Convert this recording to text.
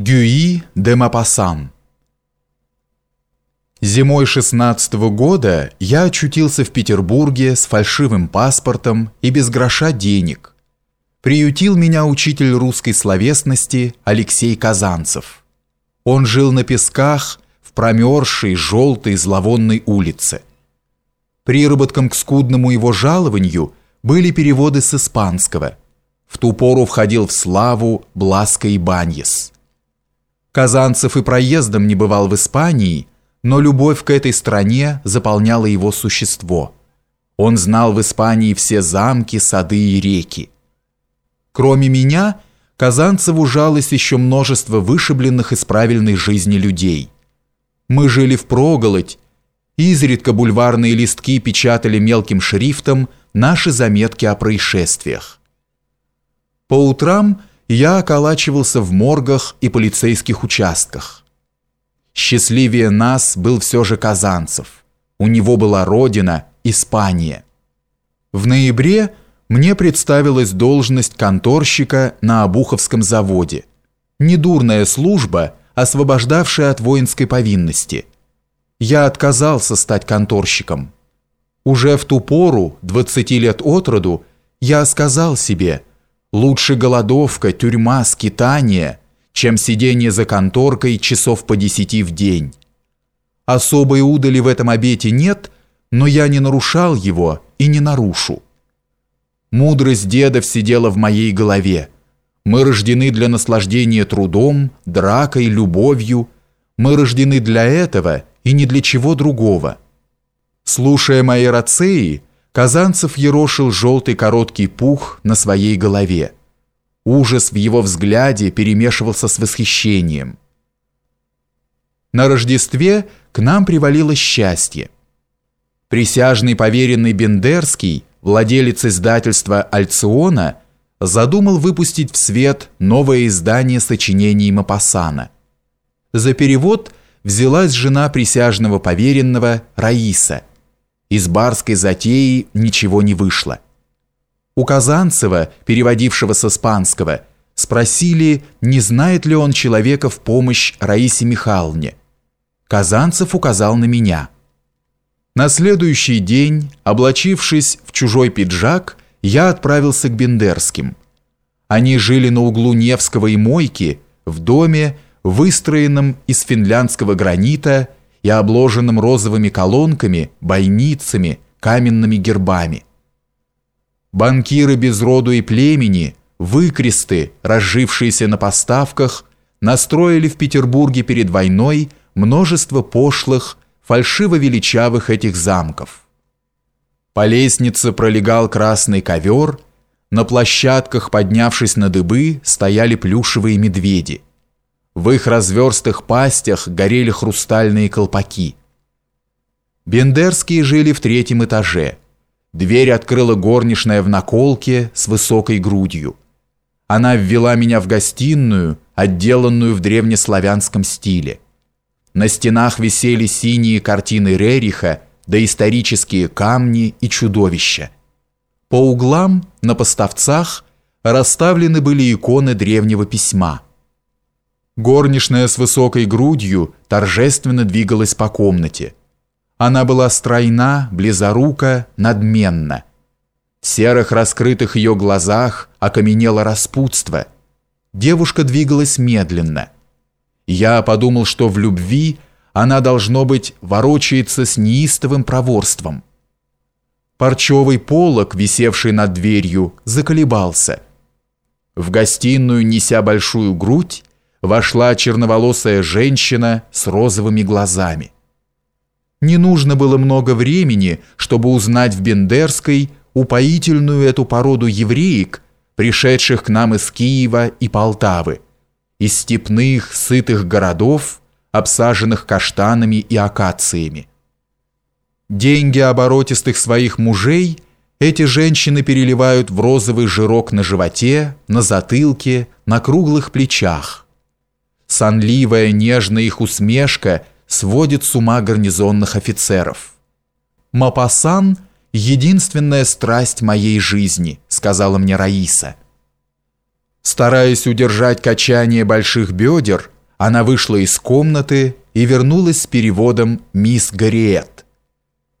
Гюи де Мапасан Зимой 16 -го года я очутился в Петербурге с фальшивым паспортом и без гроша денег. Приютил меня учитель русской словесности Алексей Казанцев. Он жил на песках в промерзшей, желтой, зловонной улице. Приработком к скудному его жалованию были переводы с испанского. В ту пору входил в славу Бласка и Баньес. Казанцев и проездом не бывал в Испании, но любовь к этой стране заполняла его существо. Он знал в Испании все замки, сады и реки. Кроме меня, Казанцеву жалось еще множество вышибленных из правильной жизни людей. Мы жили в проголодь, изредка бульварные листки печатали мелким шрифтом наши заметки о происшествиях. По утрам я околачивался в моргах и полицейских участках. Счастливее нас был все же Казанцев. У него была родина, Испания. В ноябре мне представилась должность конторщика на Обуховском заводе. Недурная служба, освобождавшая от воинской повинности. Я отказался стать конторщиком. Уже в ту пору, 20 лет от роду, я сказал себе – Лучше голодовка, тюрьма, скитание, чем сидение за конторкой часов по десяти в день. Особой удали в этом обете нет, но я не нарушал его и не нарушу. Мудрость дедов сидела в моей голове. Мы рождены для наслаждения трудом, дракой, любовью. Мы рождены для этого и не для чего другого. Слушая мои рацеи, Казанцев ерошил желтый короткий пух на своей голове. Ужас в его взгляде перемешивался с восхищением. На Рождестве к нам привалило счастье. Присяжный поверенный Бендерский, владелец издательства «Альциона», задумал выпустить в свет новое издание сочинений Мапасана. За перевод взялась жена присяжного поверенного Раиса – из барской затеи ничего не вышло. У Казанцева, переводившего с испанского, спросили, не знает ли он человека в помощь Раисе Михайловне. Казанцев указал на меня. На следующий день, облачившись в чужой пиджак, я отправился к Бендерским. Они жили на углу Невского и Мойки, в доме, выстроенном из финляндского гранита и обложенным розовыми колонками, бойницами, каменными гербами. Банкиры без роду и племени, выкресты, разжившиеся на поставках, настроили в Петербурге перед войной множество пошлых, фальшиво-величавых этих замков. По лестнице пролегал красный ковер, на площадках, поднявшись на дыбы, стояли плюшевые медведи. В их разверстых пастях горели хрустальные колпаки. Бендерские жили в третьем этаже. Дверь открыла горничная в наколке с высокой грудью. Она ввела меня в гостиную, отделанную в древнеславянском стиле. На стенах висели синие картины Рериха, доисторические камни и чудовища. По углам, на поставцах, расставлены были иконы древнего письма – Горничная с высокой грудью торжественно двигалась по комнате. Она была стройна, близорука, надменна. В серых раскрытых ее глазах окаменело распутство. Девушка двигалась медленно. Я подумал, что в любви она, должно быть, ворочается с неистовым проворством. Парчевый полог, висевший над дверью, заколебался. В гостиную, неся большую грудь, вошла черноволосая женщина с розовыми глазами. Не нужно было много времени, чтобы узнать в Бендерской упоительную эту породу евреек, пришедших к нам из Киева и Полтавы, из степных, сытых городов, обсаженных каштанами и акациями. Деньги оборотистых своих мужей эти женщины переливают в розовый жирок на животе, на затылке, на круглых плечах – Сонливая нежная их усмешка сводит с ума гарнизонных офицеров. «Мапасан — единственная страсть моей жизни», — сказала мне Раиса. Стараясь удержать качание больших бедер, она вышла из комнаты и вернулась с переводом «Мисс Гарриет».